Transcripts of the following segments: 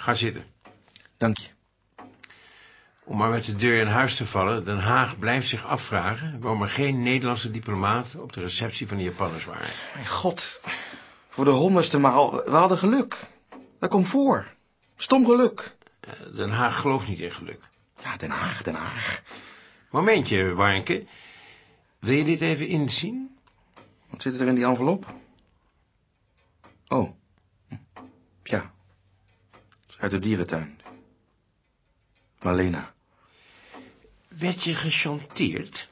Ga zitten. Dank je. Om maar met de deur in huis te vallen, Den Haag blijft zich afvragen... waarom er geen Nederlandse diplomaten op de receptie van de Japanners waren. Mijn god. Voor de honderdste maal. We hadden geluk. Dat komt voor. Stom geluk. Eh, Den Haag gelooft niet in geluk. Ja, Den Haag, Den Haag. Momentje, Warnke. Wil je dit even inzien? Wat zit er in die envelop? Oh. Uit de dierentuin. Malena. Werd je gechanteerd?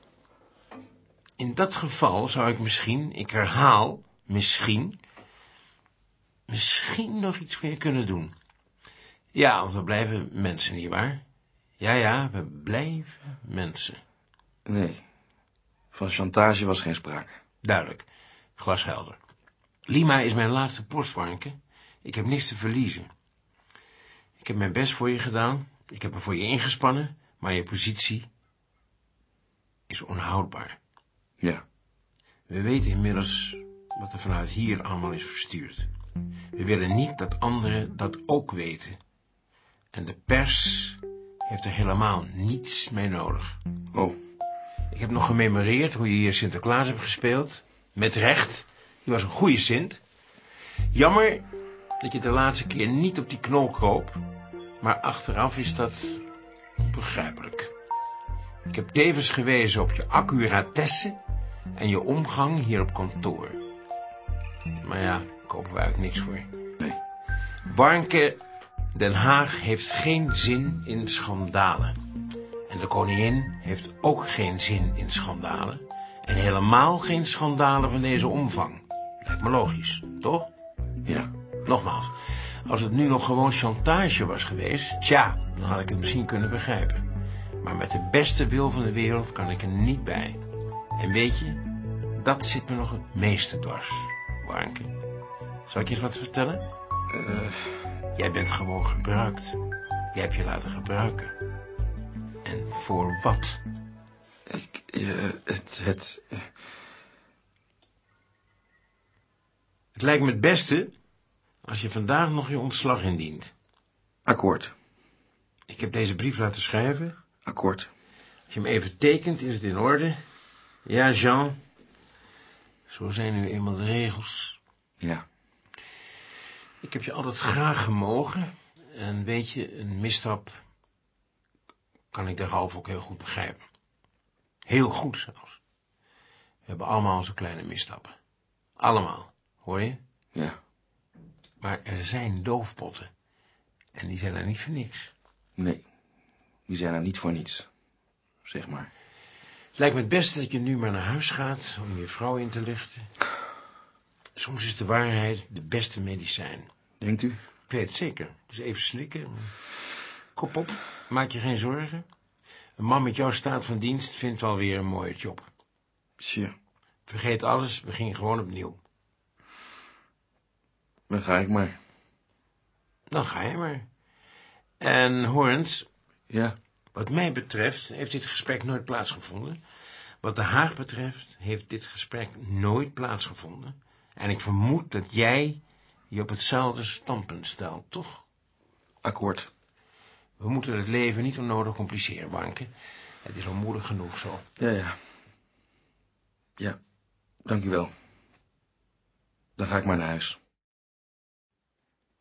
In dat geval zou ik misschien, ik herhaal, misschien, misschien nog iets voor je kunnen doen. Ja, want we blijven mensen, nietwaar? Ja, ja, we blijven mensen. Nee. Van chantage was geen sprake. Duidelijk. Glashelder. Lima is mijn laatste postwarnke. Ik heb niks te verliezen. Ik heb mijn best voor je gedaan. Ik heb er voor je ingespannen. Maar je positie is onhoudbaar. Ja. We weten inmiddels wat er vanuit hier allemaal is verstuurd. We willen niet dat anderen dat ook weten. En de pers heeft er helemaal niets mee nodig. Oh. Ik heb nog gememoreerd hoe je hier Sinterklaas hebt gespeeld. Met recht. Je was een goede Sint. Jammer dat je de laatste keer niet op die knol kroop. Maar achteraf is dat begrijpelijk. Ik heb tevens gewezen op je accuratesse en je omgang hier op kantoor. Maar ja, kopen we eigenlijk niks voor. Nee. Barnke, Den Haag heeft geen zin in schandalen. En de koningin heeft ook geen zin in schandalen. En helemaal geen schandalen van deze omvang. Lijkt me logisch, toch? Nogmaals, als het nu nog gewoon chantage was geweest... tja, dan had ik het misschien kunnen begrijpen. Maar met de beste wil van de wereld kan ik er niet bij. En weet je, dat zit me nog het meeste dwars, Warnke. Zal ik je eens wat vertellen? Eh, Jij bent gewoon gebruikt. Jij hebt je laten gebruiken. En voor wat? ik, het, het, Het lijkt me het beste als je vandaag nog je ontslag indient. akkoord. Ik heb deze brief laten schrijven. Akkoord. Als je hem even tekent, is het in orde. Ja, Jean. Zo zijn nu eenmaal de regels. Ja. Ik heb je altijd graag gemogen. En weet je, een misstap kan ik derhalve ook heel goed begrijpen. Heel goed zelfs. We hebben allemaal onze kleine misstappen. Allemaal, hoor je? Ja. Maar er zijn doofpotten. En die zijn er niet voor niks. Nee. Die zijn er niet voor niets. Zeg maar. Het lijkt me het beste dat je nu maar naar huis gaat om je vrouw in te lichten. Soms is de waarheid de beste medicijn. Denkt u? Ik weet het zeker. Dus even slikken. Kop op, maak je geen zorgen. Een man met jouw staat van dienst vindt wel weer een mooie job. Tja. Vergeet alles, begin gewoon opnieuw. Dan ga ik maar. Dan ga je maar. En hoor eens, Ja. wat mij betreft heeft dit gesprek nooit plaatsgevonden. Wat de Haag betreft heeft dit gesprek nooit plaatsgevonden. En ik vermoed dat jij je op hetzelfde standpunt stelt, toch? Akkoord. We moeten het leven niet onnodig compliceren, Banke. Het is al moeilijk genoeg zo. Ja, ja. Ja. Dank u wel. Dan ga ik maar naar huis.